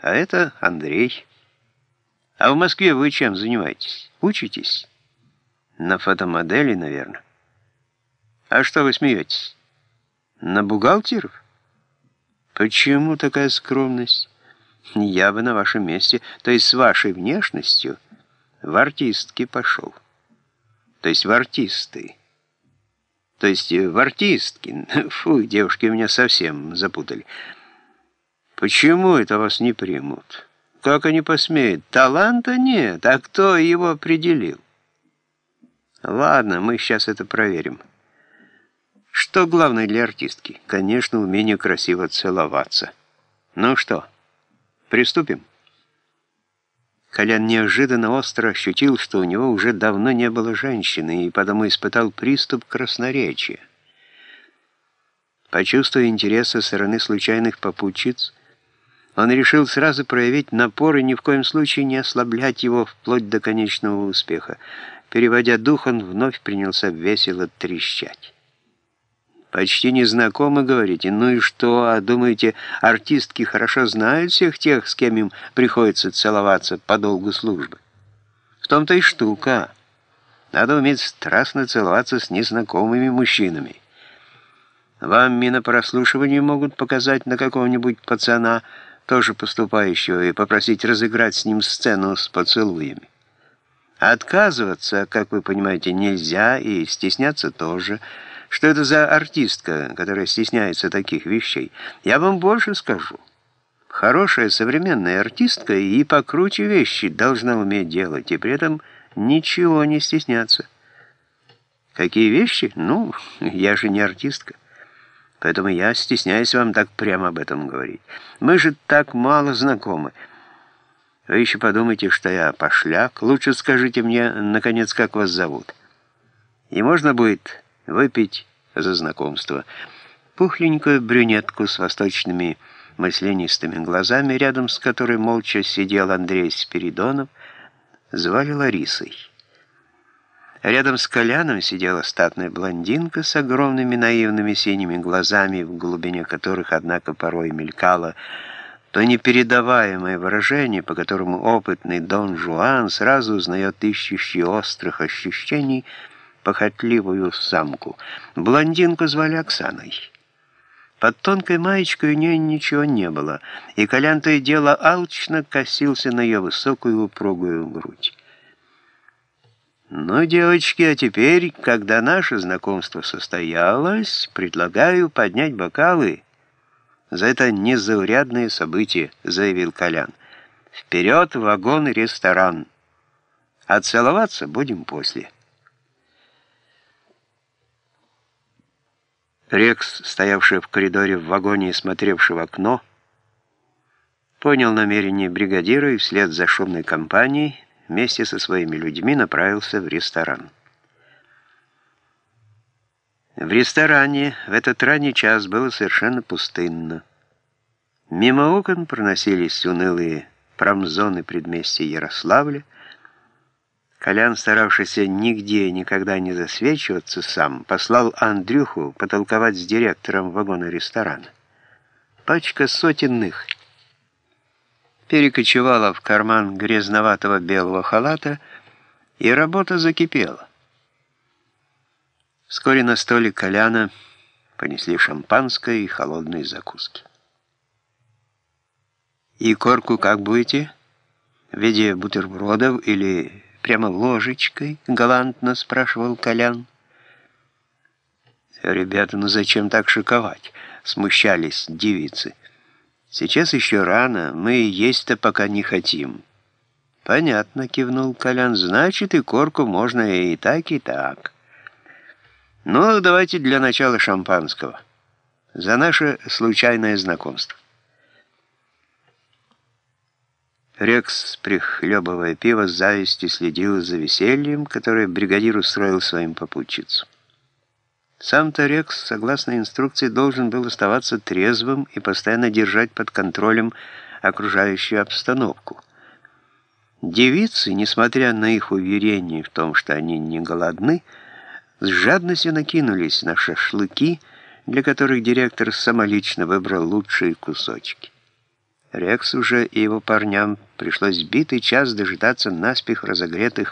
а это Андрей. А в Москве вы чем занимаетесь? Учитесь? На фотомодели, наверное. А что вы смеетесь? На бухгалтеров? Почему такая скромность? Я бы на вашем месте, то есть с вашей внешностью, в артистки пошел. То есть в артисты. То есть в артистки. Фу, девушки меня совсем запутали. Почему это вас не примут? Как они посмеют? Таланта нет, а кто его определил? Ладно, мы сейчас это проверим. Что главное для артистки? Конечно, умение красиво целоваться. Ну что, приступим? Колян неожиданно остро ощутил, что у него уже давно не было женщины, и потому испытал приступ красноречия. Почувствуя интерес со стороны случайных попутчиц, он решил сразу проявить напор и ни в коем случае не ослаблять его вплоть до конечного успеха. Переводя дух, он вновь принялся весело трещать. «Почти незнакомы, говорите? Ну и что? А думаете, артистки хорошо знают всех тех, с кем им приходится целоваться по долгу службы? В том-то и штука. Надо уметь страстно целоваться с незнакомыми мужчинами. Вам минопрослушивание могут показать на какого-нибудь пацана, тоже поступающего, и попросить разыграть с ним сцену с поцелуями. Отказываться, как вы понимаете, нельзя, и стесняться тоже. Что это за артистка, которая стесняется таких вещей? Я вам больше скажу. Хорошая современная артистка и покруче вещи должна уметь делать, и при этом ничего не стесняться. Какие вещи? Ну, я же не артистка. Поэтому я стесняюсь вам так прямо об этом говорить. Мы же так мало знакомы. Вы еще подумайте, что я пошляк. Лучше скажите мне, наконец, как вас зовут. И можно будет выпить за знакомство. Пухленькую брюнетку с восточными мысленистыми глазами, рядом с которой молча сидел Андрей Спиридонов, звали Ларисой. Рядом с Коляном сидела статная блондинка с огромными наивными синими глазами, в глубине которых, однако, порой мелькало то непередаваемое выражение, по которому опытный Дон Жуан сразу узнает ищущий острых ощущений похотливую самку. Блондинку звали Оксаной. Под тонкой маечкой у нее ничего не было, и Колян то и дело алчно косился на ее высокую упругую грудь. «Ну, девочки, а теперь, когда наше знакомство состоялось, предлагаю поднять бокалы за это незаурядное событие», — заявил Колян. «Вперед, вагон-ресторан! А целоваться будем после». Рекс, стоявший в коридоре в вагоне и смотревший в окно, понял намерение бригадира и вслед за шумной компанией вместе со своими людьми направился в ресторан. В ресторане в этот ранний час было совершенно пустынно. Мимо окон проносились унылые промзоны предместья Ярославля. Колян, старавшийся нигде никогда не засвечиваться сам, послал Андрюху потолковать с директором вагона ресторана. Пачка сотенных – перекочевала в карман грязноватого белого халата, и работа закипела. Вскоре на столе Коляна понесли шампанское и холодные закуски. «И корку как будете? В виде бутербродов или прямо ложечкой?» — галантно спрашивал Колян. «Ребята, ну зачем так шиковать?» — смущались девицы. Сейчас еще рано, мы есть-то пока не хотим». «Понятно», — кивнул Колян, — «значит, и корку можно и так, и так». «Ну, давайте для начала шампанского. За наше случайное знакомство». Рекс, прихлебывая пиво, с завистью следил за весельем, которое бригадир устроил своим попутчицам. Сам-то Рекс, согласно инструкции, должен был оставаться трезвым и постоянно держать под контролем окружающую обстановку. Девицы, несмотря на их уверение в том, что они не голодны, с жадностью накинулись на шашлыки, для которых директор самолично выбрал лучшие кусочки. Рексу же и его парням пришлось битый час дожидаться наспех разогретых